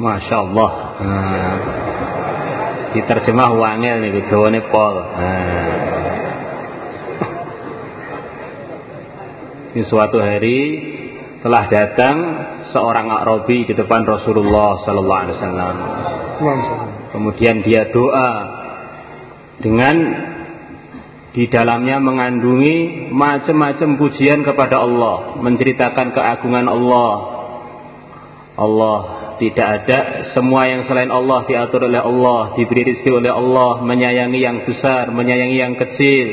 Masya Allah. Nah, diterjemah wangel nih, gawane pol. Nah. Di suatu hari telah datang seorang Arabi di depan Rasulullah Sallallahu Alaihi Wasallam. Kemudian dia doa dengan di dalamnya mengandungi macam-macam pujian kepada Allah, menceritakan keagungan Allah. Allah tidak ada semua yang selain Allah diatur oleh Allah, diberi rezeki oleh Allah, menyayangi yang besar, menyayangi yang kecil.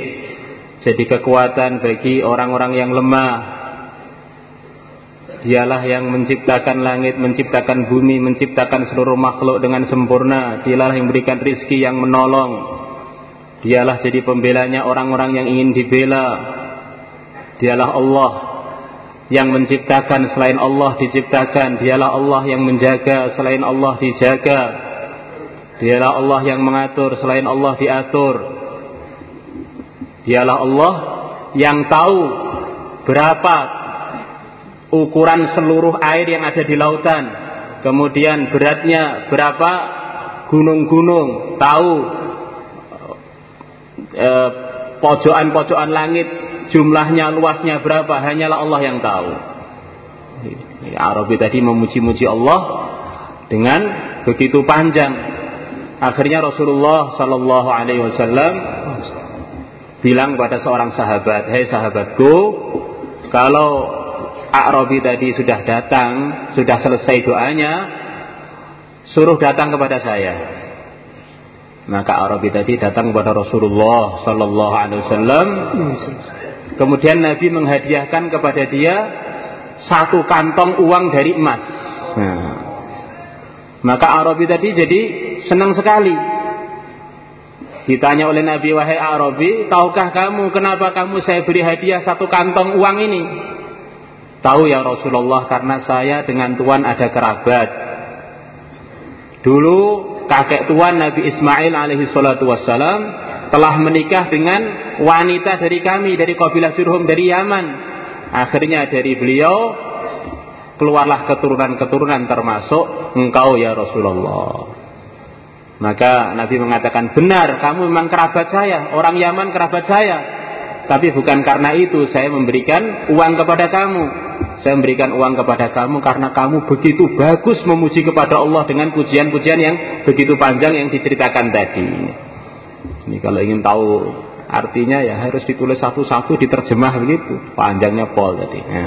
Jadi kekuatan bagi orang-orang yang lemah, Dialah yang menciptakan langit, menciptakan bumi, menciptakan seluruh makhluk dengan sempurna. Dialah yang memberikan rizki yang menolong. Dialah jadi pembelanya orang-orang yang ingin dibela. Dialah Allah yang menciptakan selain Allah diciptakan. Dialah Allah yang menjaga selain Allah dijaga. Dialah Allah yang mengatur selain Allah diatur. Dialah Allah yang tahu berapa ukuran seluruh air yang ada di lautan, kemudian beratnya berapa gunung-gunung, tahu eh, pojokan-pojokan langit jumlahnya luasnya berapa, hanyalah Allah yang tahu. Arabi tadi memuji-muji Allah dengan begitu panjang. Akhirnya Rasulullah Sallallahu Alaihi Wasallam bilang pada seorang sahabat, Hei sahabatku, kalau A'rabi tadi sudah datang, sudah selesai doanya, suruh datang kepada saya. Maka Arabi tadi datang kepada Rasulullah Sallallahu Alaihi Wasallam. Kemudian Nabi menghadiahkan kepada dia satu kantong uang dari emas. Nah, maka Arabi tadi jadi senang sekali. Ditanya oleh Nabi wahai Arabi, tahukah kamu kenapa kamu saya beri hadiah satu kantong uang ini? Tahu ya Rasulullah karena saya dengan Tuhan ada kerabat. Dulu kakek tuan Nabi Ismail alaihi salatu wassalam telah menikah dengan wanita dari kami dari kabilah Jurhum dari Yaman. Akhirnya dari beliau keluarlah keturunan-keturunan termasuk engkau ya Rasulullah. Maka Nabi mengatakan benar kamu memang kerabat saya, orang Yaman kerabat saya. Tapi bukan karena itu saya memberikan uang kepada kamu. Saya memberikan uang kepada kamu karena kamu begitu bagus memuji kepada Allah dengan pujian-pujian yang begitu panjang yang diceritakan tadi. Ini kalau ingin tahu artinya ya harus ditulis satu-satu diterjemah begitu. Panjangnya Paul tadi. Ya.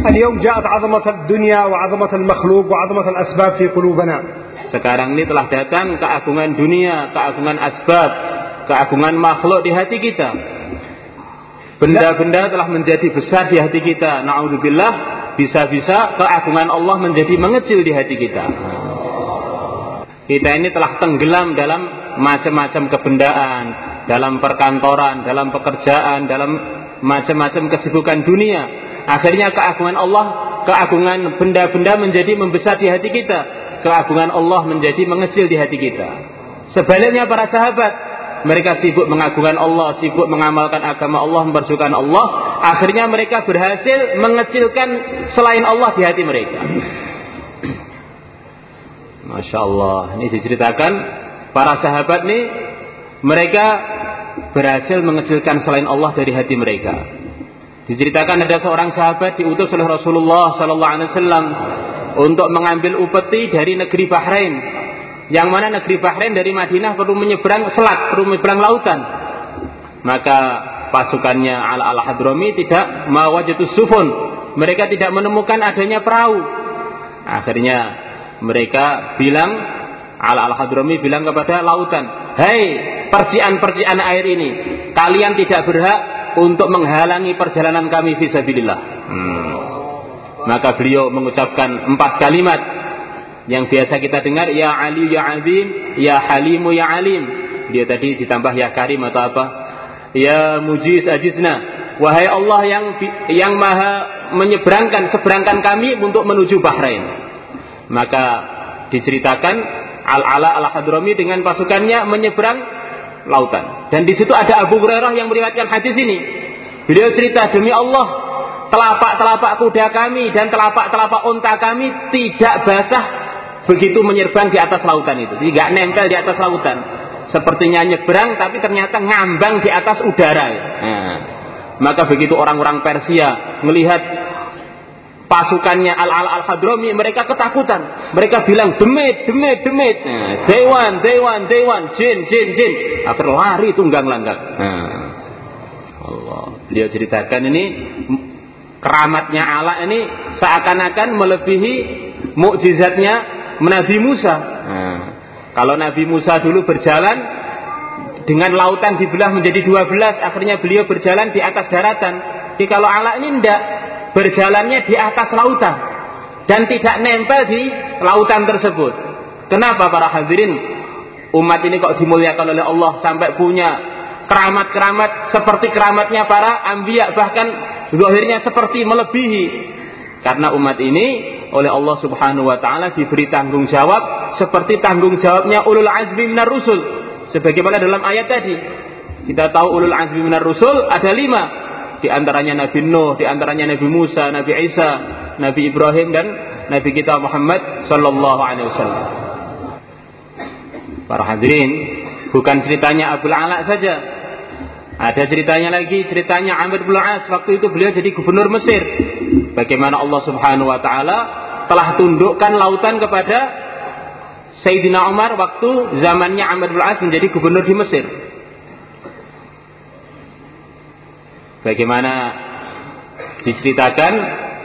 اليوم جاءت عظمة الدنيا وعظمة المخلوق وعظمة الأسباب في قلوبنا. Sekarang ini telah datang keagungan dunia, keagungan asbab, keagungan makhluk di hati kita. Benda-benda telah menjadi besar di hati kita. Na'udzubillah, bisa-bisa keagungan Allah menjadi mengecil di hati kita. Kita ini telah tenggelam dalam macam-macam kebendaan, dalam perkantoran, dalam pekerjaan, dalam macam-macam kesibukan dunia. Akhirnya keagungan Allah, keagungan benda-benda menjadi membesar di hati kita. Keagungan Allah menjadi mengecil di hati kita. Sebaliknya para sahabat, mereka sibuk mengagungkan Allah, sibuk mengamalkan agama Allah, memperjuangkan Allah. Akhirnya mereka berhasil mengecilkan selain Allah di hati mereka. Masya Allah, ini diceritakan para sahabat nih mereka berhasil mengecilkan selain Allah dari hati mereka. Diceritakan ada seorang sahabat diutus oleh Rasulullah Sallallahu Alaihi Wasallam untuk mengambil upeti dari negeri Bahrain yang mana negeri Bahrain dari Madinah perlu menyeberang selat, perlu menyeberang lautan. Maka pasukannya al al Hadrami tidak mawajatus sufun. Mereka tidak menemukan adanya perahu. Akhirnya mereka bilang al al Hadrami bilang kepada lautan, "Hei, percikan-percikan air ini, kalian tidak berhak untuk menghalangi perjalanan kami fisabilillah." Hmm. Maka beliau mengucapkan empat kalimat yang biasa kita dengar ya Ali ya Azim, ya Halimu ya Alim. Dia tadi ditambah ya Karim atau apa? Ya Mujiz Ajizna. Wahai Allah yang yang maha menyeberangkan seberangkan kami untuk menuju Bahrain. Maka diceritakan Al-Ala Al-Hadrami dengan pasukannya menyeberang lautan. Dan di situ ada Abu Hurairah yang meriwayatkan hadis ini. Beliau cerita demi Allah, telapak-telapak kuda kami dan telapak-telapak unta kami tidak basah begitu menyeberang di atas lautan itu. Nggak nempel di atas lautan. Sepertinya nyebrang tapi ternyata ngambang di atas udara. Nah, maka begitu orang-orang Persia melihat pasukannya Al-Al Al-Hadrami mereka ketakutan. Mereka bilang demit, demit, demit. Nah, dewan, dewan, dewan, jin, jin, jin. Akhir lari tunggang langgang. Nah, Allah. Beliau ceritakan ini keramatnya Allah ini seakan-akan melebihi mukjizatnya Nabi Musa. Nah, kalau Nabi Musa dulu berjalan dengan lautan dibelah menjadi dua belas, akhirnya beliau berjalan di atas daratan. Jadi kalau Allah ini tidak berjalannya di atas lautan dan tidak nempel di lautan tersebut. Kenapa para hadirin? Umat ini kok dimuliakan oleh Allah sampai punya keramat-keramat seperti keramatnya para ambia bahkan zahirnya seperti melebihi. Karena umat ini oleh Allah Subhanahu wa taala diberi tanggung jawab seperti tanggung jawabnya ulul azmi minar rusul. Sebagaimana dalam ayat tadi kita tahu ulul azmi minar rusul ada lima di antaranya Nabi Nuh, di antaranya Nabi Musa, Nabi Isa, Nabi Ibrahim dan Nabi kita Muhammad sallallahu alaihi wasallam. Para hadirin, bukan ceritanya Abu Ala saja. Ada ceritanya lagi, ceritanya Amr bin As waktu itu beliau jadi gubernur Mesir. Bagaimana Allah Subhanahu wa taala telah tundukkan lautan kepada Sayyidina Umar waktu zamannya Amr bin As menjadi gubernur di Mesir. Bagaimana diceritakan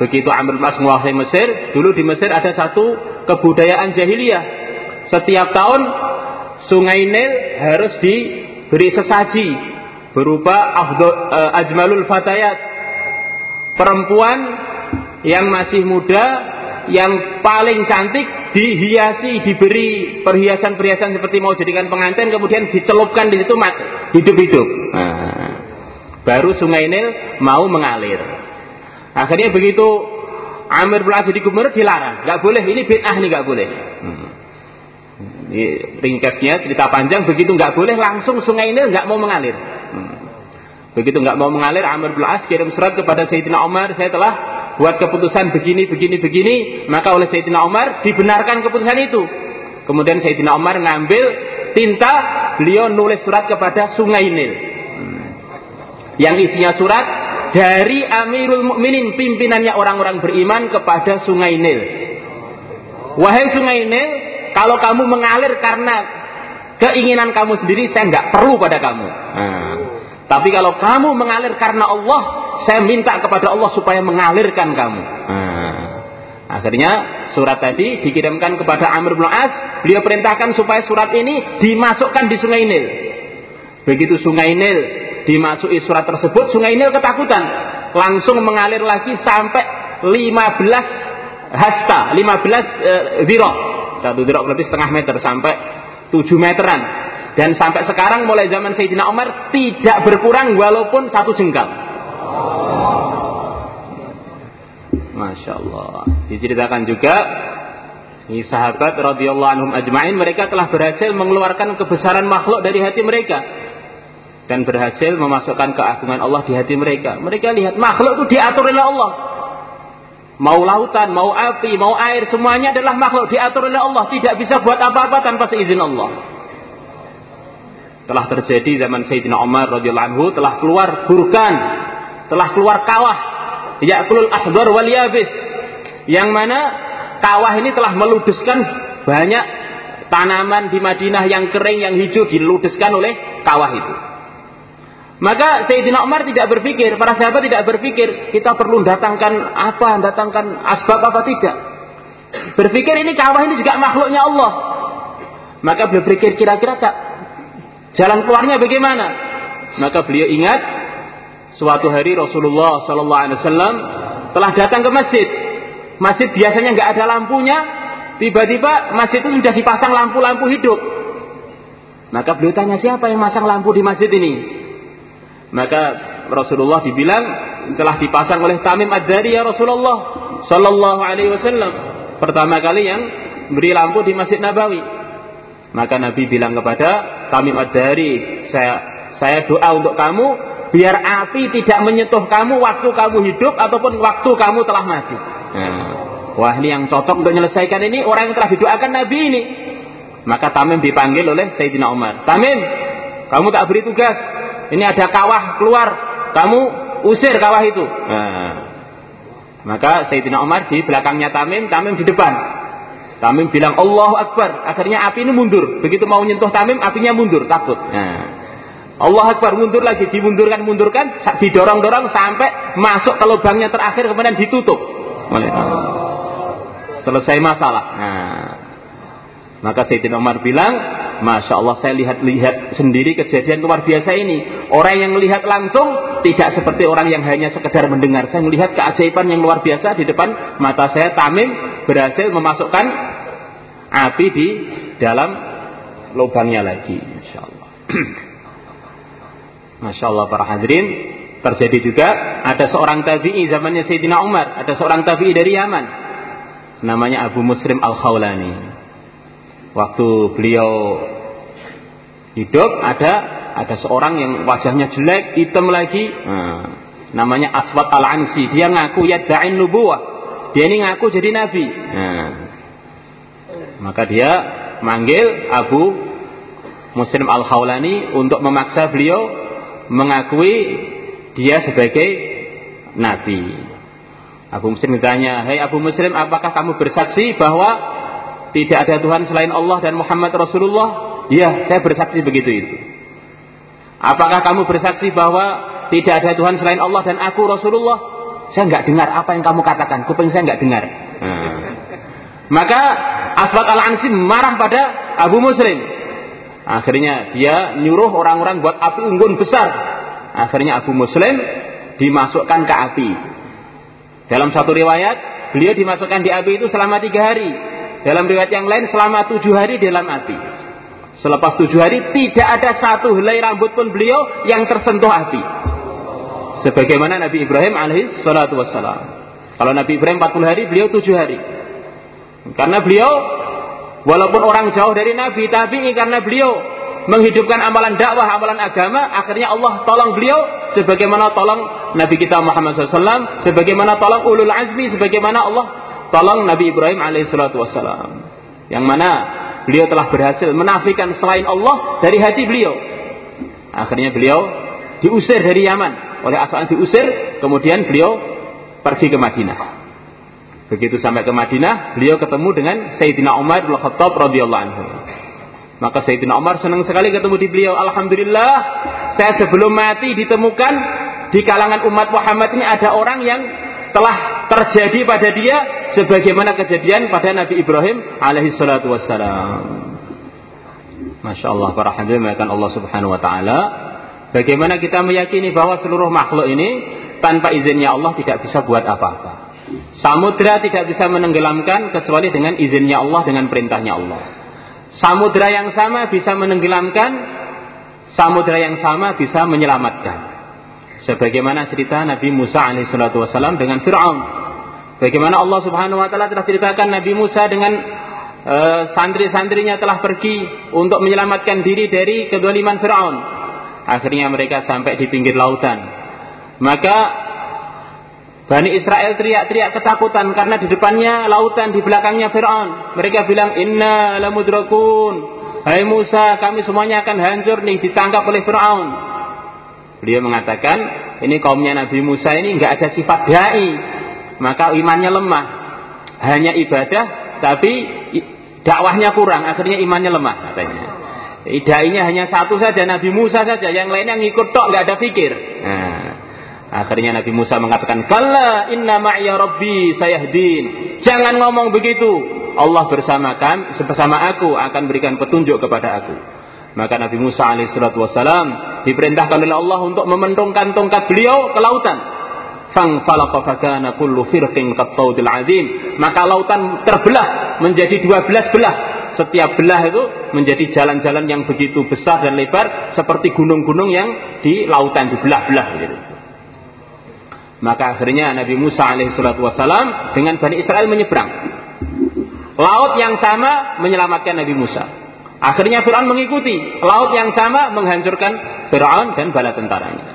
begitu Amr bin As menguasai Mesir, dulu di Mesir ada satu kebudayaan jahiliyah. Setiap tahun Sungai Nil harus diberi sesaji berupa uh, ajmalul fatayat. Perempuan yang masih muda yang paling cantik dihiasi, diberi perhiasan-perhiasan seperti mau jadikan pengantin, kemudian dicelupkan di situ hidup-hidup. Nah, Baru sungai Nil mau mengalir. Akhirnya begitu Amir bin jadi gubernur dilarang. Gak boleh, ini bid'ah nih gak boleh. Hmm. Ini ringkasnya cerita panjang begitu nggak boleh langsung sungai Nil nggak mau mengalir. Hmm. Begitu nggak mau mengalir Amir bin kirim surat kepada Sayyidina Umar, saya telah buat keputusan begini begini begini, maka oleh Sayyidina Umar dibenarkan keputusan itu. Kemudian Sayyidina Umar ngambil tinta, beliau nulis surat kepada Sungai Nil yang isinya surat dari Amirul Mukminin pimpinannya orang-orang beriman kepada Sungai Nil. Wahai Sungai Nil, kalau kamu mengalir karena keinginan kamu sendiri, saya nggak perlu pada kamu. Nah, tapi kalau kamu mengalir karena Allah, saya minta kepada Allah supaya mengalirkan kamu. Nah, akhirnya surat tadi dikirimkan kepada Amr bin As. Beliau perintahkan supaya surat ini dimasukkan di Sungai Nil. Begitu Sungai Nil dimasuki surat tersebut sungai Nil ketakutan. Langsung mengalir lagi sampai 15 hasta 15 eh, dirok satu dirok lebih setengah meter sampai 7 meteran. Dan sampai sekarang mulai zaman Sayyidina Umar tidak berkurang walaupun satu jengkal. Masya Allah. Diceritakan juga ini sahabat radhiyallahu anhum ajma'in mereka telah berhasil mengeluarkan kebesaran makhluk dari hati mereka dan berhasil memasukkan keagungan Allah di hati mereka. Mereka lihat makhluk itu diatur oleh Allah. Mau lautan, mau api, mau air, semuanya adalah makhluk diatur oleh Allah. Tidak bisa buat apa-apa tanpa seizin Allah. Telah terjadi zaman Sayyidina Umar radhiyallahu anhu telah keluar burkan, telah keluar kawah, yakulul ahdar wal yabis. Yang mana kawah ini telah meludeskan banyak tanaman di Madinah yang kering, yang hijau diludeskan oleh kawah itu. Maka Sayyidina Umar tidak berpikir, para sahabat tidak berpikir, kita perlu datangkan apa, datangkan asbab apa tidak. Berpikir ini kawah ini juga makhluknya Allah. Maka beliau berpikir kira-kira jalan keluarnya bagaimana? Maka beliau ingat suatu hari Rasulullah Sallallahu Alaihi Wasallam telah datang ke masjid. Masjid biasanya nggak ada lampunya, tiba-tiba masjid itu sudah dipasang lampu-lampu hidup. Maka beliau tanya siapa yang masang lampu di masjid ini? Maka Rasulullah dibilang telah dipasang oleh Tamim Ad-Dari ya Rasulullah sallallahu alaihi wasallam. Pertama kali yang beri lampu di Masjid Nabawi. Maka Nabi bilang kepada Tamim Ad-Dari, saya saya doa untuk kamu biar api tidak menyentuh kamu waktu kamu hidup ataupun waktu kamu telah mati. Nah, wah ini yang cocok untuk menyelesaikan ini orang yang telah didoakan Nabi ini. Maka Tamim dipanggil oleh Sayyidina Umar. Tamim, kamu tak beri tugas. Ini ada kawah keluar, kamu usir kawah itu. Nah, maka Sayyidina Umar di belakangnya Tamim, Tamim di depan. Tamim bilang Allahu Akbar. Akhirnya api ini mundur. Begitu mau nyentuh Tamim, apinya mundur, takut. Nah, Allah Akbar mundur lagi, dimundurkan, mundurkan, didorong-dorong sampai masuk ke lubangnya terakhir kemudian ditutup. Selesai masalah. Nah, maka Sayyidina Umar bilang, Masya Allah saya lihat-lihat sendiri kejadian luar biasa ini. Orang yang melihat langsung tidak seperti orang yang hanya sekedar mendengar. Saya melihat keajaiban yang luar biasa di depan mata saya. Tamim berhasil memasukkan api di dalam lubangnya lagi. Masya Allah. Masya Allah para hadirin. Terjadi juga ada seorang tabi'i zamannya Sayyidina Umar. Ada seorang tabi'i dari Yaman. Namanya Abu Muslim Al-Khawlani waktu beliau hidup ada ada seorang yang wajahnya jelek, hitam lagi, nah, namanya Aswad Al-Ansi. Dia ngaku ya da'in nubuwah. Dia ini ngaku jadi nabi. Nah, maka dia manggil Abu Muslim Al-Khawlani untuk memaksa beliau mengakui dia sebagai nabi. Abu Muslim ditanya, "Hei Abu Muslim, apakah kamu bersaksi bahwa tidak ada Tuhan selain Allah dan Muhammad Rasulullah? Ya, saya bersaksi begitu itu. Apakah kamu bersaksi bahwa tidak ada Tuhan selain Allah dan aku Rasulullah? Saya nggak dengar apa yang kamu katakan. Kuping saya nggak dengar. Hmm. Maka Aswad al-Ansi marah pada Abu Muslim. Akhirnya dia nyuruh orang-orang buat api unggun besar. Akhirnya Abu Muslim dimasukkan ke api. Dalam satu riwayat, beliau dimasukkan di api itu selama tiga hari. Dalam riwayat yang lain selama tujuh hari dalam api. Selepas tujuh hari tidak ada satu helai rambut pun beliau yang tersentuh api. Sebagaimana Nabi Ibrahim alaihi wassalam. Kalau Nabi Ibrahim 40 hari, beliau tujuh hari. Karena beliau walaupun orang jauh dari Nabi, tapi karena beliau menghidupkan amalan dakwah, amalan agama, akhirnya Allah tolong beliau sebagaimana tolong Nabi kita Muhammad SAW, sebagaimana tolong ulul azmi, sebagaimana Allah tolong Nabi Ibrahim alaihissalatu wassalam. Yang mana beliau telah berhasil menafikan selain Allah dari hati beliau. Akhirnya beliau diusir dari Yaman. Oleh asal diusir, kemudian beliau pergi ke Madinah. Begitu sampai ke Madinah, beliau ketemu dengan Sayyidina Umar bin Khattab radhiyallahu anhu. Maka Sayyidina Umar senang sekali ketemu di beliau. Alhamdulillah, saya sebelum mati ditemukan di kalangan umat Muhammad ini ada orang yang telah terjadi pada dia sebagaimana kejadian pada Nabi Ibrahim alaihi salatu wassalam. Masya Allah para hadirin Allah subhanahu wa ta'ala. Bagaimana kita meyakini bahwa seluruh makhluk ini tanpa izinnya Allah tidak bisa buat apa-apa. Samudra tidak bisa menenggelamkan kecuali dengan izinnya Allah dengan perintahnya Allah. Samudra yang sama bisa menenggelamkan, samudra yang sama bisa menyelamatkan. Sebagaimana cerita Nabi Musa alaihissalatu wassalam dengan Fir'aun. Bagaimana Allah subhanahu wa ta'ala telah ceritakan Nabi Musa dengan uh, santri-santrinya telah pergi untuk menyelamatkan diri dari kedoliman Fir'aun. Akhirnya mereka sampai di pinggir lautan. Maka Bani Israel teriak-teriak ketakutan karena di depannya lautan, di belakangnya Fir'aun. Mereka bilang, Inna lamudrakun. Hai Musa, kami semuanya akan hancur nih, ditangkap oleh Fir'aun. Beliau mengatakan, ini kaumnya Nabi Musa ini nggak ada sifat dai, maka imannya lemah. Hanya ibadah, tapi dakwahnya kurang, akhirnya imannya lemah katanya. Dainya hanya satu saja, Nabi Musa saja, yang lainnya ngikut tok, nggak ada pikir. Nah, akhirnya Nabi Musa mengatakan, Kalla inna ma'ya rabbi sayahdin. Jangan ngomong begitu. Allah bersama kami, bersama aku akan berikan petunjuk kepada aku. Maka Nabi Musa alaihissalatu wassalam diperintahkan oleh Allah untuk mementungkan tongkat beliau ke lautan. Fang kullu azim. Maka lautan terbelah menjadi dua belas belah. Setiap belah itu menjadi jalan-jalan yang begitu besar dan lebar seperti gunung-gunung yang di lautan dibelah-belah gitu. Maka akhirnya Nabi Musa alaihissalatu wassalam dengan Bani Israel menyeberang. Laut yang sama menyelamatkan Nabi Musa. Akhirnya Fir'aun mengikuti laut yang sama menghancurkan Fir'aun dan bala tentaranya.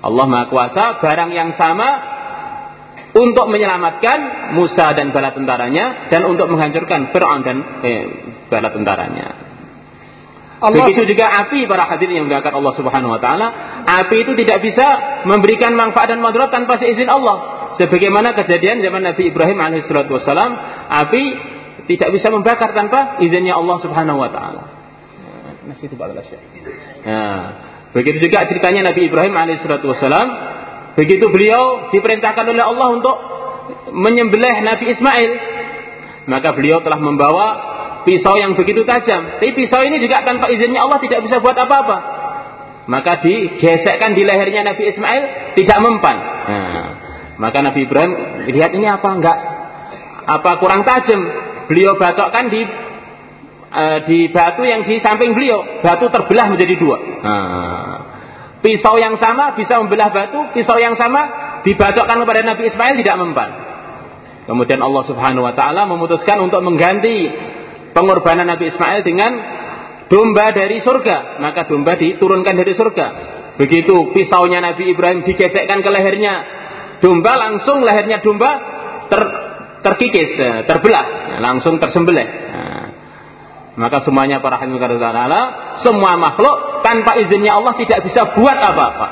Allah Maha Kuasa barang yang sama untuk menyelamatkan Musa dan bala tentaranya dan untuk menghancurkan Fir'aun dan eh, bala tentaranya. Allah Begitu juga api para hadirin yang dimuliakan Allah Subhanahu wa taala, api itu tidak bisa memberikan manfaat dan madarat tanpa seizin Allah. Sebagaimana kejadian zaman Nabi Ibrahim alaihissalatu wassalam, api tidak bisa membakar tanpa izinnya Allah Subhanahu wa taala. Masih itu Nah, begitu juga ceritanya Nabi Ibrahim alaihissalatu wassalam, begitu beliau diperintahkan oleh Allah untuk menyembelih Nabi Ismail, maka beliau telah membawa pisau yang begitu tajam. Tapi pisau ini juga tanpa izinnya Allah tidak bisa buat apa-apa. Maka digesekkan di lehernya Nabi Ismail tidak mempan. Nah, maka Nabi Ibrahim lihat ini apa enggak apa kurang tajam. Beliau bacokkan di uh, di batu yang di samping beliau. Batu terbelah menjadi dua. Nah, pisau yang sama bisa membelah batu, pisau yang sama dibacokkan kepada Nabi Ismail tidak mempan. Kemudian Allah Subhanahu wa taala memutuskan untuk mengganti pengorbanan Nabi Ismail dengan domba dari surga. Maka domba diturunkan dari surga. Begitu pisaunya Nabi Ibrahim digesekkan ke lehernya domba, langsung lehernya domba ter, terkikis, eh, terbelah, langsung tersembelih. Nah, maka semuanya para hadirin Allah, semua makhluk tanpa izinnya Allah tidak bisa buat apa-apa.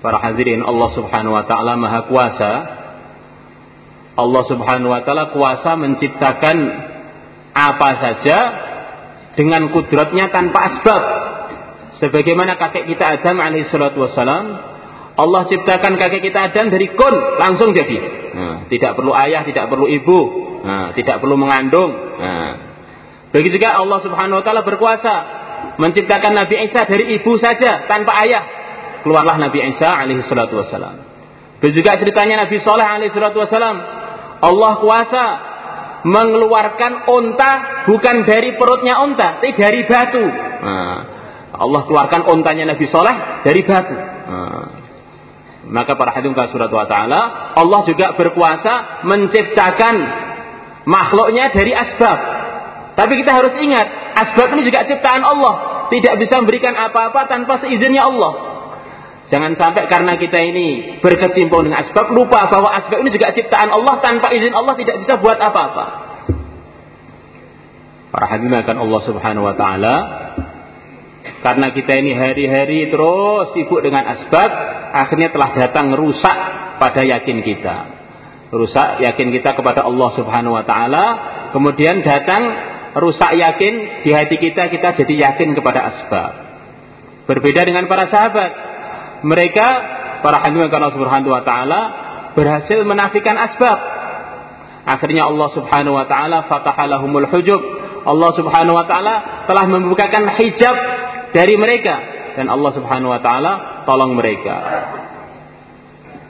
Para hadirin Allah Subhanahu wa taala Maha Kuasa Allah Subhanahu wa taala kuasa menciptakan apa saja dengan kudratnya tanpa asbab. Sebagaimana kakek kita Adam alaihi salatu wassalam, Allah ciptakan kakek kita Adam dari kun, langsung jadi. Nah, tidak perlu ayah, tidak perlu ibu, nah, tidak perlu mengandung. Nah. Begitu juga Allah Subhanahu wa taala berkuasa menciptakan Nabi Isa dari ibu saja tanpa ayah. Keluarlah Nabi Isa alaihi salatu wassalam. Begitu juga ceritanya Nabi Saleh alaihi salatu wassalam Allah kuasa mengeluarkan onta bukan dari perutnya onta, tapi dari batu. Nah, Allah keluarkan ontanya Nabi Soleh dari batu. Nah, maka para hadirin surat wa ta'ala, Allah juga berkuasa menciptakan makhluknya dari asbab. Tapi kita harus ingat, asbab ini juga ciptaan Allah. Tidak bisa memberikan apa-apa tanpa seizinnya Allah. Jangan sampai karena kita ini berkecimpung dengan asbab lupa bahwa asbab ini juga ciptaan Allah tanpa izin Allah tidak bisa buat apa-apa. Para hadirin akan Allah Subhanahu wa taala karena kita ini hari-hari terus sibuk dengan asbab, akhirnya telah datang rusak pada yakin kita. Rusak yakin kita kepada Allah Subhanahu wa taala, kemudian datang rusak yakin di hati kita, kita jadi yakin kepada asbab. Berbeda dengan para sahabat mereka para hadirin Allah Subhanahu wa taala berhasil menafikan asbab. Akhirnya Allah Subhanahu wa taala fatahalahumul hujub. Allah Subhanahu wa taala telah membukakan hijab dari mereka. Dan Allah Subhanahu wa taala tolong mereka.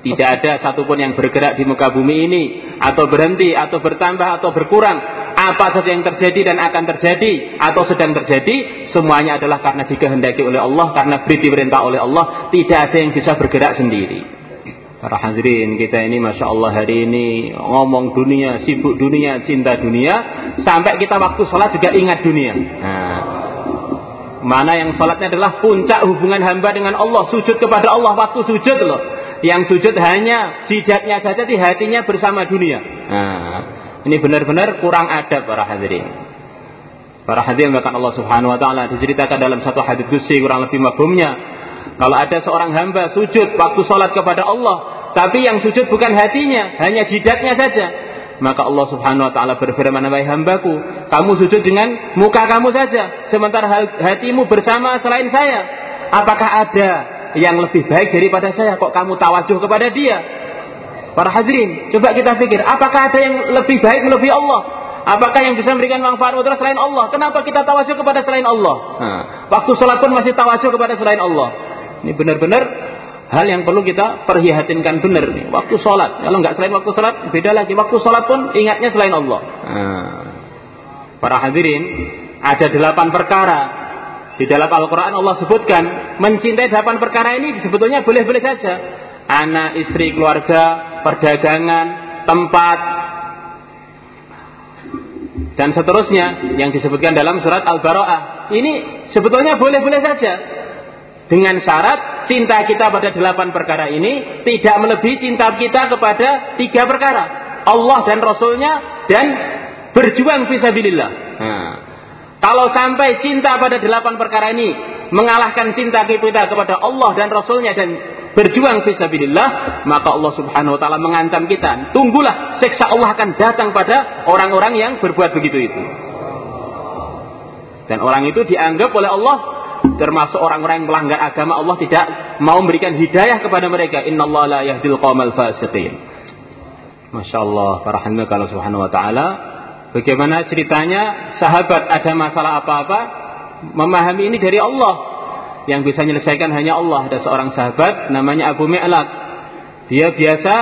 Tidak ada satupun yang bergerak di muka bumi ini atau berhenti atau bertambah atau berkurang. Apa saja yang terjadi dan akan terjadi atau sedang terjadi semuanya adalah karena dikehendaki oleh Allah karena beri perintah oleh Allah. Tidak ada yang bisa bergerak sendiri. Para hadirin kita ini masya Allah hari ini ngomong dunia sibuk dunia cinta dunia. Sampai kita waktu sholat juga ingat dunia. Nah, mana yang sholatnya adalah puncak hubungan hamba dengan Allah sujud kepada Allah waktu sujud loh yang sujud hanya jidatnya saja di hatinya bersama dunia nah, ini benar-benar kurang adab para hadirin. Para hadirin bahkan Allah Subhanahu wa taala diceritakan dalam satu hadis qudsi kurang lebih mafhumnya. Kalau ada seorang hamba sujud waktu salat kepada Allah, tapi yang sujud bukan hatinya, hanya jidatnya saja, maka Allah Subhanahu wa taala berfirman, "Wahai hambaku, kamu sujud dengan muka kamu saja, sementara hatimu bersama selain saya. Apakah ada yang lebih baik daripada saya kok kamu tawajuh kepada dia?" Para hadirin, coba kita pikir, apakah ada yang lebih baik melebihi Allah? Apakah yang bisa memberikan manfaat mudarat selain Allah? Kenapa kita tawajuh kepada selain Allah? Nah, waktu sholat pun masih tawajuh kepada selain Allah. Ini benar-benar hal yang perlu kita perhihatinkan benar nih. Waktu sholat, kalau nggak selain waktu sholat, beda lagi. Waktu sholat pun ingatnya selain Allah. Nah, para hadirin, ada delapan perkara di dalam Al-Quran Allah sebutkan mencintai delapan perkara ini sebetulnya boleh-boleh saja. Anak, istri, keluarga, perdagangan, tempat, dan seterusnya yang disebutkan dalam surat Al-Bara'ah. ini sebetulnya boleh-boleh saja. Dengan syarat cinta kita pada delapan perkara ini tidak melebihi cinta kita kepada tiga perkara. Allah dan Rasulnya dan berjuang visabilillah. Nah, kalau sampai cinta pada delapan perkara ini mengalahkan cinta kita kepada Allah dan Rasulnya dan berjuang visabilillah, maka Allah subhanahu wa ta'ala mengancam kita. Tunggulah seksa Allah akan datang pada orang-orang yang berbuat begitu itu. Dan orang itu dianggap oleh Allah termasuk orang-orang yang melanggar agama Allah tidak mau memberikan hidayah kepada mereka. Innallaha la yahdil qaumal fasiqin. Masya Allah para kalau subhanahu wa ta'ala. Bagaimana ceritanya? Sahabat ada masalah apa-apa? Memahami ini dari Allah. Yang bisa menyelesaikan hanya Allah. Ada seorang sahabat namanya Abu Mi'laq. Dia biasa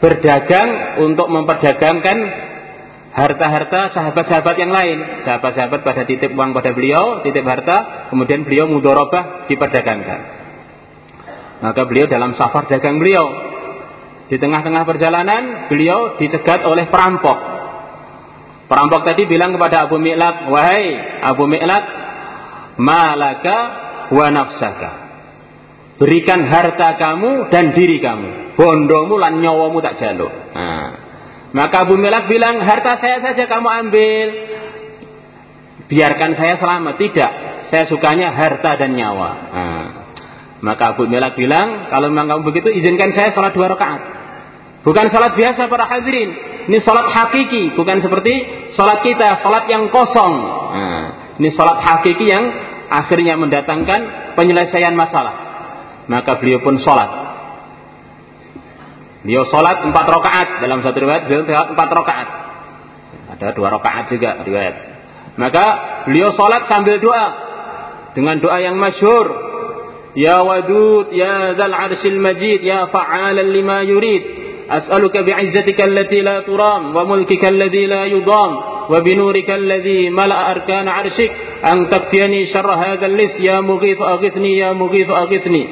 berdagang untuk memperdagangkan harta-harta sahabat-sahabat yang lain. Sahabat-sahabat pada titip uang pada beliau, titip harta, kemudian beliau mudorobah diperdagangkan. Maka beliau dalam safar dagang beliau. Di tengah-tengah perjalanan, beliau dicegat oleh perampok. Perampok tadi bilang kepada Abu Mi'lak, Wahai Abu Mi'lak, Malaka wa nafsaka. Berikan harta kamu dan diri kamu. Bondomu lan nyawamu tak jaluk. Nah, maka Abu Melak bilang, harta saya saja kamu ambil. Biarkan saya selamat. Tidak, saya sukanya harta dan nyawa. Nah, maka Abu Melak bilang, kalau memang kamu begitu, izinkan saya sholat dua rakaat. Bukan sholat biasa para hadirin. Ini sholat hakiki, bukan seperti sholat kita, sholat yang kosong. Nah, ini sholat hakiki yang akhirnya mendatangkan penyelesaian masalah. Maka beliau pun sholat. Beliau sholat empat rakaat dalam satu riwayat beliau sholat empat rakaat. Ada dua rakaat juga riwayat. Maka beliau sholat sambil doa dengan doa yang masyhur. Ya Wadud, Ya Zal Arshil Majid, Ya Fa'alan lima yurid. As'aluka bi'izzatika allati la turam wa mulkika allati la yudam wa binurika allati mala'a arkan arshik an takfiani syarra hadzal lis ya mughith aghithni ya mughith aghithni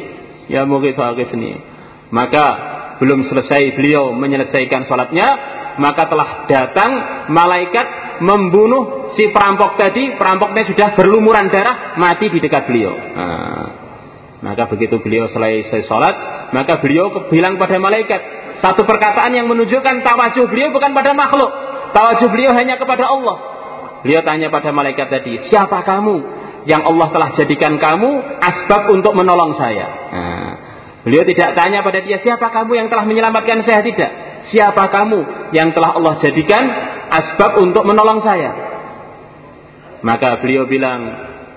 ya mughith aghithni maka belum selesai beliau menyelesaikan sholatnya, maka telah datang malaikat membunuh si perampok tadi. Perampoknya sudah berlumuran darah, mati di dekat beliau. Nah, maka begitu beliau selesai sholat, maka beliau bilang pada malaikat, satu perkataan yang menunjukkan tawajuh beliau bukan pada makhluk, tawajuh beliau hanya kepada Allah. Beliau tanya pada malaikat tadi, siapa kamu yang Allah telah jadikan kamu asbab untuk menolong saya? Nah, Beliau tidak tanya pada dia, siapa kamu yang telah menyelamatkan saya? Tidak. Siapa kamu yang telah Allah jadikan asbab untuk menolong saya? Maka beliau bilang,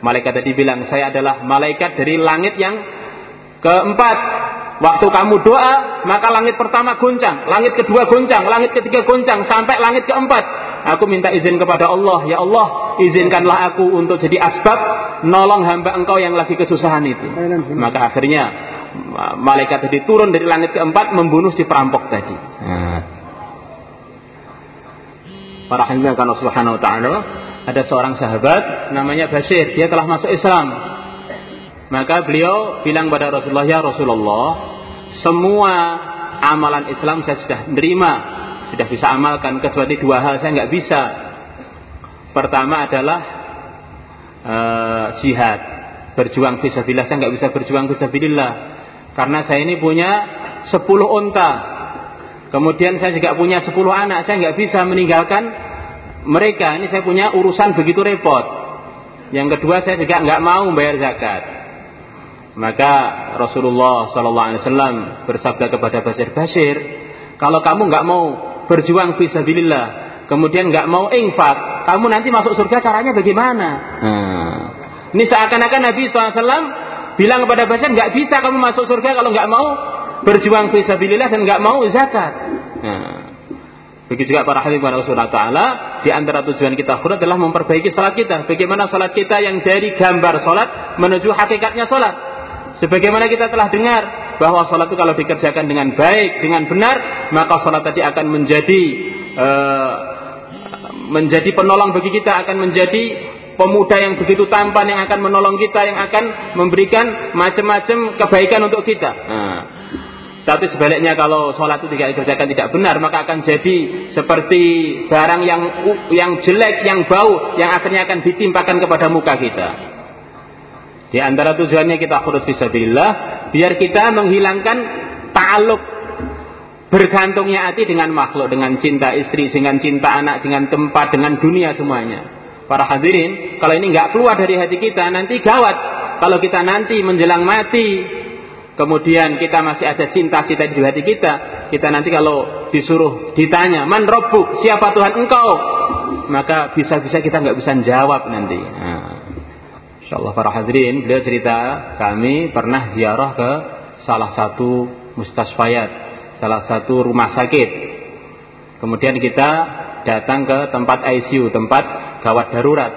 malaikat tadi bilang, saya adalah malaikat dari langit yang keempat. Waktu kamu doa, maka langit pertama goncang, langit kedua goncang, langit ketiga goncang, sampai langit keempat. Aku minta izin kepada Allah, ya Allah, izinkanlah aku untuk jadi asbab nolong hamba engkau yang lagi kesusahan itu. Maka akhirnya malaikat tadi turun dari langit keempat membunuh si perampok tadi. Nah. Para hadirin karena Subhanahu wa taala ada seorang sahabat namanya Bashir, dia telah masuk Islam. Maka beliau bilang pada Rasulullah, "Ya Rasulullah, semua amalan Islam saya sudah menerima, sudah bisa amalkan kecuali dua hal saya nggak bisa. Pertama adalah uh, jihad, berjuang fisabilillah saya nggak bisa berjuang fisabilillah karena saya ini punya 10 unta. Kemudian saya juga punya 10 anak. Saya nggak bisa meninggalkan mereka. Ini saya punya urusan begitu repot. Yang kedua saya juga nggak mau membayar zakat. Maka Rasulullah SAW bersabda kepada Basir Basir, kalau kamu nggak mau berjuang fisabilillah, kemudian nggak mau infak, kamu nanti masuk surga caranya bagaimana? Nah, ini seakan-akan Nabi SAW bilang kepada Basir nggak bisa kamu masuk surga kalau nggak mau berjuang fisabilillah dan nggak mau zakat. Nah, begitu juga para hadirin pada Rasulullah Taala di antara tujuan kita khurut adalah memperbaiki salat kita. Bagaimana salat kita yang dari gambar salat menuju hakikatnya salat. Sebagaimana kita telah dengar bahwa salat itu kalau dikerjakan dengan baik, dengan benar, maka salat tadi akan menjadi uh, menjadi penolong bagi kita, akan menjadi pemuda yang begitu tampan yang akan menolong kita, yang akan memberikan macam-macam kebaikan untuk kita. Nah, Tapi sebaliknya kalau sholat itu tidak dikerjakan tidak benar, maka akan jadi seperti barang yang yang jelek, yang bau, yang akhirnya akan ditimpakan kepada muka kita. Di antara tujuannya kita khurus fisabilillah, biar kita menghilangkan ta'aluk bergantungnya hati dengan makhluk, dengan cinta istri, dengan cinta anak, dengan tempat, dengan dunia semuanya. Para hadirin, kalau ini nggak keluar dari hati kita, nanti gawat. Kalau kita nanti menjelang mati, kemudian kita masih ada cinta-cinta di hati kita, kita nanti kalau disuruh ditanya, man robbuk, siapa Tuhan engkau? Maka bisa-bisa kita nggak bisa jawab nanti. Nah, Insya Allah para hadirin, beliau cerita kami pernah ziarah ke salah satu mustasfayat, salah satu rumah sakit. Kemudian kita datang ke tempat ICU, tempat gawat darurat.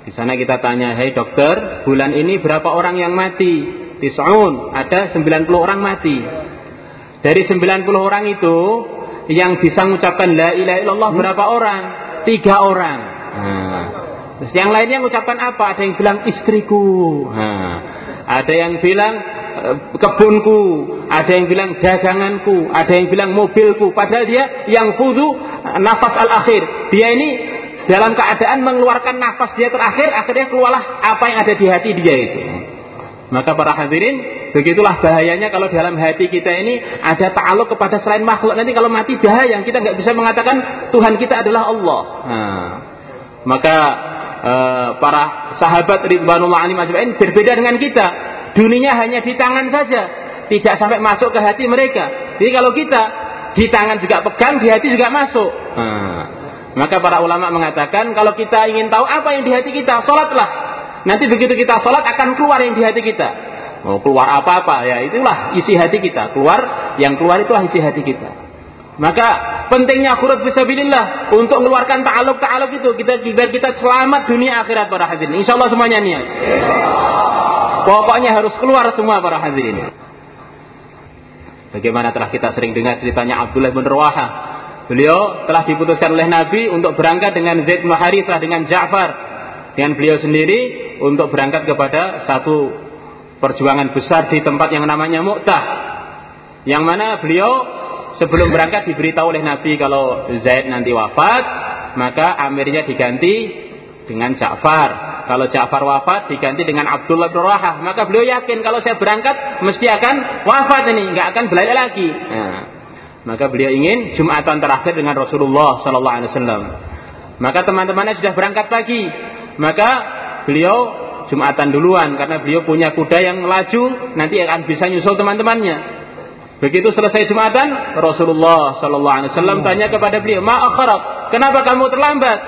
Di sana kita tanya, hei dokter, bulan ini berapa orang yang mati? Tis'un, ada 90 orang mati. Dari 90 orang itu yang bisa mengucapkan la ilaha illallah berapa orang? Tiga orang. Nah. Terus yang lainnya mengucapkan apa? Ada yang bilang istriku. Nah. Ada yang bilang eh, kebunku, ada yang bilang daganganku, ada yang bilang mobilku. Padahal dia yang fudu nafas al-akhir. Dia ini dalam keadaan mengeluarkan nafas dia terakhir, akhirnya keluarlah apa yang ada di hati dia itu. Maka para hadirin, begitulah bahayanya kalau dalam hati kita ini ada ta'aluk kepada selain makhluk. Nanti kalau mati bahaya, kita nggak bisa mengatakan Tuhan kita adalah Allah. Nah, maka uh, para sahabat Ridwanullah Ali Majma'in berbeda dengan kita. Dunia hanya di tangan saja, tidak sampai masuk ke hati mereka. Jadi kalau kita di tangan juga pegang, di hati juga masuk. Nah, maka para ulama mengatakan kalau kita ingin tahu apa yang di hati kita, sholatlah Nanti begitu kita sholat akan keluar yang di hati kita. Mau keluar apa-apa ya itulah isi hati kita. Keluar yang keluar itulah isi hati kita. Maka pentingnya khuruf fisabilillah untuk mengeluarkan ta'aluk-ta'aluk itu kita biar kita selamat dunia akhirat para hadirin. Insya Allah semuanya niat. Pokoknya harus keluar semua para hadirin. Bagaimana telah kita sering dengar ceritanya Abdullah bin Rawaha. Beliau telah diputuskan oleh Nabi untuk berangkat dengan Zaid bin Harithah dengan Ja'far dengan beliau sendiri untuk berangkat kepada satu perjuangan besar di tempat yang namanya Mu'tah. Yang mana beliau sebelum berangkat diberitahu oleh Nabi kalau Zaid nanti wafat, maka amirnya diganti dengan Ja'far. Kalau Ja'far wafat diganti dengan Abdullah bin Rawahah. Maka beliau yakin kalau saya berangkat mesti akan wafat ini, nggak akan belajar lagi. Nah, maka beliau ingin Jumatan terakhir dengan Rasulullah Sallallahu Alaihi Wasallam. Maka teman-temannya sudah berangkat lagi. Maka beliau Jumatan duluan karena beliau punya kuda yang laju nanti akan bisa nyusul teman-temannya. Begitu selesai Jumatan, Rasulullah Sallallahu Alaihi Wasallam tanya kepada beliau, Ma akharat, kenapa kamu terlambat?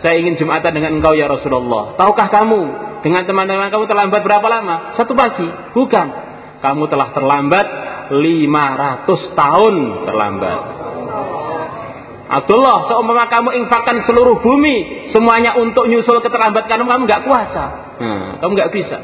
Saya ingin Jumatan dengan engkau ya Rasulullah. Tahukah kamu dengan teman-teman kamu terlambat berapa lama? Satu pagi. Bukan. Kamu telah terlambat 500 tahun terlambat. Abdullah, seumpama kamu infakkan seluruh bumi semuanya untuk nyusul keterlambatan kamu, kamu nggak kuasa. Hmm, kamu nggak bisa.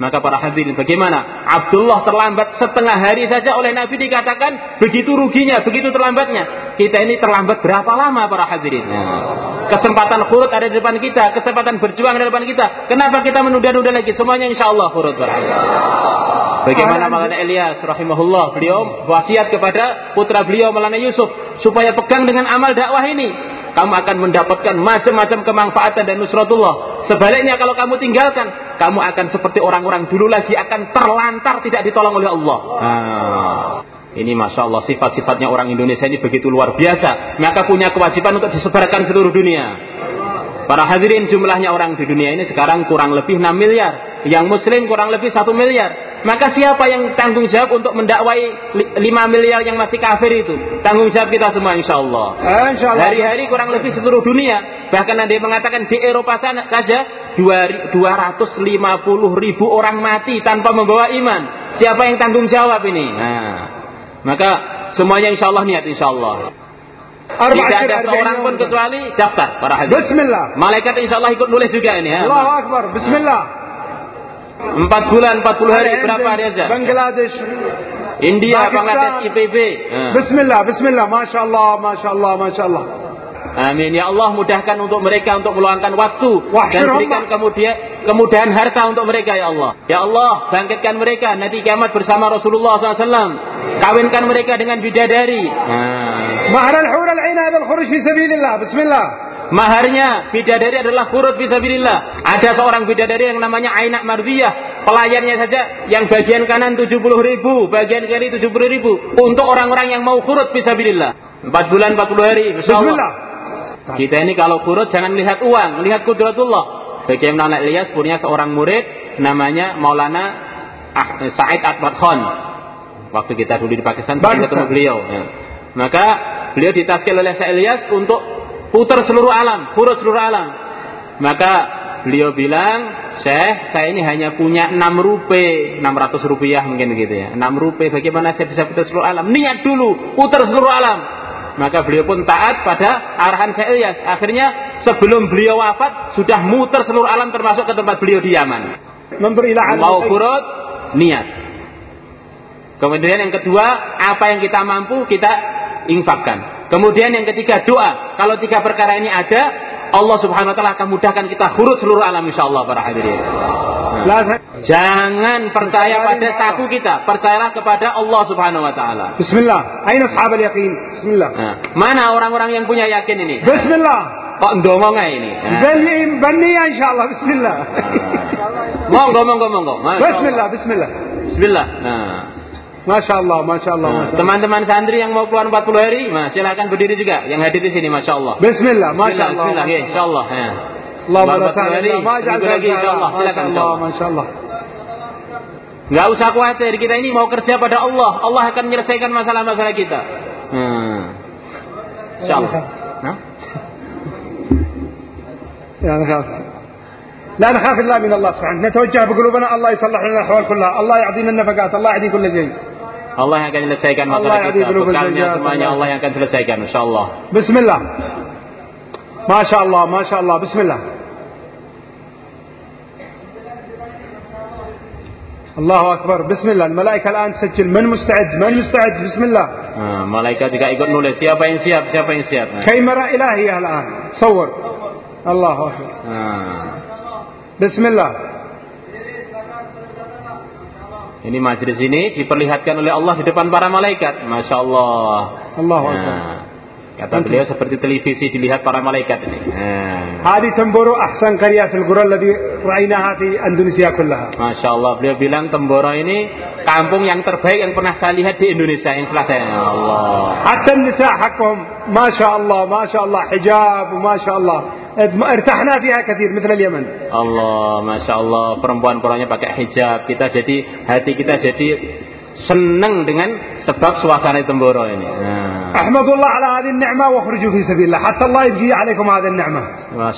Maka para hadirin bagaimana? Abdullah terlambat setengah hari saja oleh Nabi dikatakan begitu ruginya, begitu terlambatnya. Kita ini terlambat berapa lama para hadirin? Hmm. Kesempatan khurut ada di depan kita, kesempatan berjuang ada di depan kita. Kenapa kita menunda-nunda lagi? Semuanya insya Allah khurut para hadirin. Bagaimana Maulana Elias rahimahullah beliau wasiat kepada putra beliau Maulana Yusuf supaya pegang dengan amal dakwah ini. Kamu akan mendapatkan macam-macam kemanfaatan dan nusratullah. Sebaliknya kalau kamu tinggalkan, kamu akan seperti orang-orang dulu lagi akan terlantar tidak ditolong oleh Allah. Nah, ini masya Allah sifat-sifatnya orang Indonesia ini begitu luar biasa. Maka punya kewajiban untuk disebarkan seluruh dunia. Para hadirin jumlahnya orang di dunia ini sekarang kurang lebih 6 miliar. Yang muslim kurang lebih 1 miliar. Maka siapa yang tanggung jawab untuk mendakwai 5 miliar yang masih kafir itu? Tanggung jawab kita semua insya Allah. Hari-hari kurang lebih seluruh dunia. Bahkan ada yang mengatakan di Eropa sana saja 250 ribu orang mati tanpa membawa iman. Siapa yang tanggung jawab ini? Nah, maka semuanya insya Allah niat insya Allah. Tidak ada seorang pun kecuali daftar para hadis. Bismillah. Malaikat insya Allah ikut nulis juga ini. Ya. Allahu Akbar. Bismillah. Empat bulan, empat puluh hari berapa hari aja? Bangladesh. India, Bangladesh, IPB. Bismillah, Bismillah. Masya Allah, Masya Allah, Masya Allah. Amin. Ya Allah mudahkan untuk mereka untuk meluangkan waktu dan berikan kemudian kemudahan harta untuk mereka ya Allah. Ya Allah bangkitkan mereka nanti kiamat bersama Rasulullah SAW. Kawinkan mereka dengan bidadari. Nah. Maharal hurul inab al khuruj fi sabillillah Bismillah. Maharnya bidadari adalah kurut fi sabillillah Ada seorang bidadari yang namanya Ainak Marbiyah Pelayannya saja yang bagian kanan 70 ribu, bagian kiri 70 ribu. Untuk orang-orang yang mau kurut fi sabillillah empat bulan 40 hari. Bismillah. Kita ini kalau kurut jangan lihat uang, lihat kudratullah. Bagaimana Ilyas punya seorang murid namanya Maulana Ah- Said Akbar Khan. Waktu kita dulu di Pakistan kita ketemu beliau. ya. Maka beliau ditaskil oleh Syekh Ilyas untuk putar seluruh alam, kurut seluruh alam. Maka beliau bilang, Syekh, saya ini hanya punya 6 rupiah, 600 rupiah mungkin gitu ya. 6 rupiah, bagaimana saya bisa putar seluruh alam? Niat dulu, putar seluruh alam maka beliau pun taat pada arahan Syekh Ilyas. Ya. Akhirnya sebelum beliau wafat sudah muter seluruh alam termasuk ke tempat beliau di Yaman. Mau kurut niat. Kemudian yang kedua, apa yang kita mampu kita infakkan. Kemudian yang ketiga doa. Kalau tiga perkara ini ada, Allah Subhanahu wa taala akan mudahkan kita kurut seluruh alam insyaallah para hadirin. Jangan percaya pada saku kita, percayalah kepada Allah Subhanahu wa taala. Bismillah. Aina ashabul yaqin? Bismillah. Nah, mana orang-orang yang punya yakin ini? Bismillah. Kok ngomong ini? Nah. Beli bani ya, insyaallah bismillah. Monggo monggo monggo. Bismillah bismillah. Bismillah. Nah. Masya Allah, Masya Allah. Nah, teman-teman santri yang mau keluar 40 hari, nah, silahkan berdiri juga. Yang hadir di sini, Masya Allah. Bismillah, Masya Allah. Bismillah, Masya Allah. Ya, insya Allah. Ya. اللهم Keluar لا 40 سهل hari, إلا ما seminggu جعلته lagi, insya سهلا Allah. ما Silakan, شاء insya الله Allah. ما شاء الله Nggak usah khawatir, kita ini mau kerja pada Allah. Allah akan menyelesaikan masalah-masalah kita. Hmm. Insya Allah. Nah? لا نخاف لا نخاف الا من الله سبحانه نتوجه بقلوبنا الله يصلح لنا الاحوال كلها الله يعطينا النفقات الله يعطي كل شيء Allah yang akan menyelesaikan Allah masalah yang kita. adil Bekalnya berjaya, semuanya Allah. Allah yang akan selesaikan, insya Allah. بسم الله ما شاء الله الله بسم الله الله اكبر بسم الله الملائكه الان تسجل من مستعد من مستعد بسم الله Nah, malaikat juga ikut nulis siapa yang siap, siapa yang siap. Nah. كاميرا الهيه الان صور الله اكبر Nah. بسم الله Ini majlis ini diperlihatkan oleh Allah di depan para malaikat. Masya Allah. الله اكبر Nah, kata beliau seperti televisi dilihat para malaikat ini. Nah, هذه تنبورو احسن قريه في القرى الذي رايناها في اندونيسيا كلها Masya Allah. Beliau bilang Temboro ini kampung yang terbaik yang pernah saya lihat di Indonesia yang setelah saya. Ya Allah. حتى النساء حقهم ما شاء الله ما شاء الله حجاب وما شاء الله ارتحنا فيها كثير مثل اليمن Allah, masya Allah, perempuan-perempuannya pakai hijab. Kita jadi hati kita jadi senang dengan sebab suasana Temboro ini. Nah, Ahmadu الله على هذه في fi الله Hatta Allah يجي عليكم هذه ni'mah. Nah,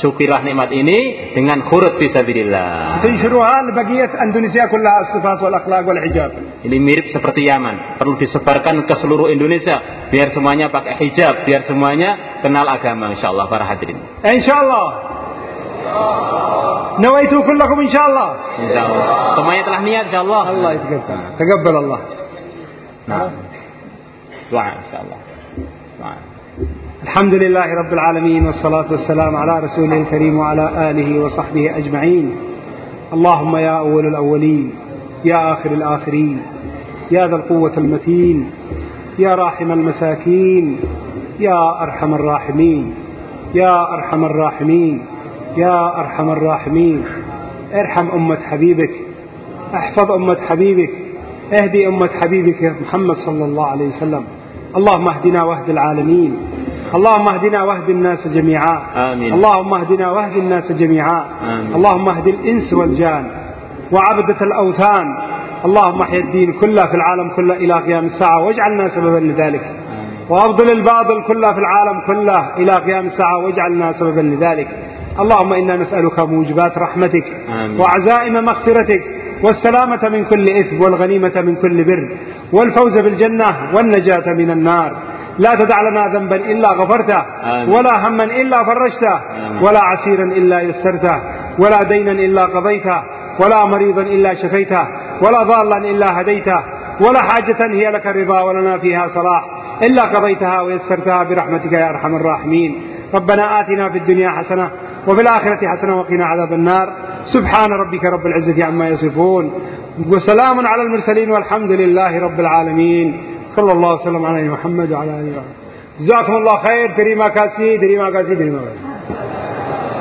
nikmat ini dengan khurut fi sabilillah. Tunsyruha libaqiyat Indonesia kullaha sifat wal. Ini mirip seperti Yaman. Perlu disebarkan ke seluruh Indonesia biar semuanya pakai hijab, biar semuanya kenal agama insyaallah para hadirin. Insyaallah. Nawaitu kullakum insyaallah. Insyaallah. Semuanya telah niat insya Allah yataqabbal. Taqabbal Allah. Nah. Doa insyaallah. الحمد لله رب العالمين والصلاة والسلام على رسوله الكريم وعلى آله وصحبه أجمعين. اللهم يا أول الأولين يا آخر الآخرين يا ذا القوة المتين يا راحم المساكين يا أرحم الراحمين يا أرحم الراحمين يا أرحم الراحمين. ارحم أمة حبيبك احفظ أمة حبيبك اهدي أمة حبيبك محمد صلى الله عليه وسلم. اللهم اهدنا واهد العالمين. اللهم اهدنا واهد الناس جميعا. آمين. اللهم اهدنا واهد الناس جميعا. آمين. اللهم اهد الإنس والجان وعبدة الأوثان. اللهم احيا الدين كله في العالم كله إلى قيام الساعة واجعلنا سببا لذلك. وأبطل الباطل كله في العالم كله إلى قيام الساعة واجعلنا سببا لذلك. اللهم إنا نسألك موجبات رحمتك آمين. وعزائم مغفرتك والسلامة من كل إثم والغنيمة من كل بر والفوز بالجنة والنجاة من النار. لا تدع لنا ذنبا إلا غفرته. ولا هما إلا فرجته. ولا عسيرا إلا يسرته ولا دينا إلا قضيته ولا مريضا إلا شفيته ولا ضالا إلا هديته ولا حاجة هي لك الرضا ولنا فيها صلاح إلا قضيتها ويسرتها برحمتك يا أرحم الراحمين ربنا آتنا في الدنيا حسنة وفي الآخرة حسنة وقنا عذاب النار سبحان ربك رب العزة عما يصفون وسلام على المرسلين والحمد لله رب العالمين صلى الله وسلم على محمد وعلى آله وصحبه جزاكم الله خير terima kasih terima kasih terima kasih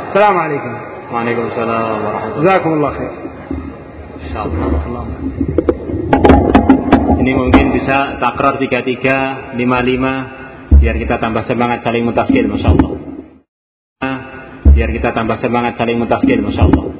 السلام عليكم وعليكم السلام ورحمة الله جزاكم الله خير Insyaallah. Ini mungkin bisa takrar 33 55 biar kita tambah semangat saling mutaskil masyaallah. Biar kita tambah semangat saling mutaskil masyaallah.